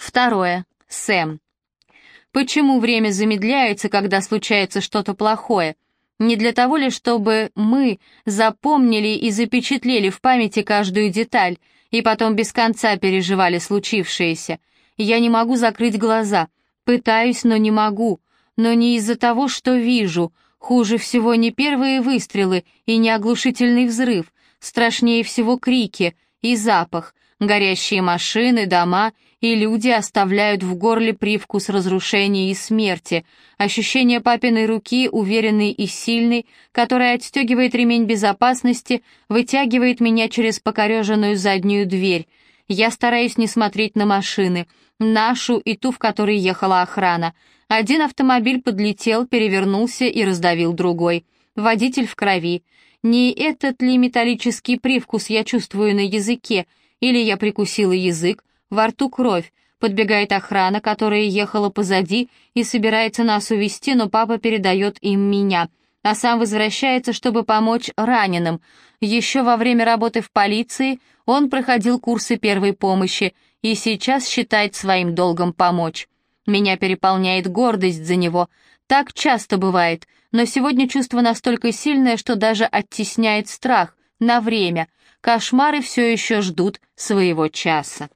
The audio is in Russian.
Второе. Сэм. Почему время замедляется, когда случается что-то плохое? Не для того ли, чтобы мы запомнили и запечатлели в памяти каждую деталь, и потом без конца переживали случившееся? Я не могу закрыть глаза. Пытаюсь, но не могу. Но не из-за того, что вижу. Хуже всего не первые выстрелы и не оглушительный взрыв. Страшнее всего крики и запах. Горящие машины, дома и люди оставляют в горле привкус разрушения и смерти, ощущение папиной руки, уверенной и сильной, которая отстегивает ремень безопасности, вытягивает меня через покореженную заднюю дверь. Я стараюсь не смотреть на машины, нашу и ту, в которой ехала охрана. Один автомобиль подлетел, перевернулся и раздавил другой. Водитель в крови. Не этот ли металлический привкус я чувствую на языке, или я прикусила язык, во рту кровь, подбегает охрана, которая ехала позади и собирается нас увести, но папа передает им меня, а сам возвращается, чтобы помочь раненым. Еще во время работы в полиции он проходил курсы первой помощи и сейчас считает своим долгом помочь. Меня переполняет гордость за него. Так часто бывает, но сегодня чувство настолько сильное, что даже оттесняет страх на время — Кошмары все еще ждут своего часа.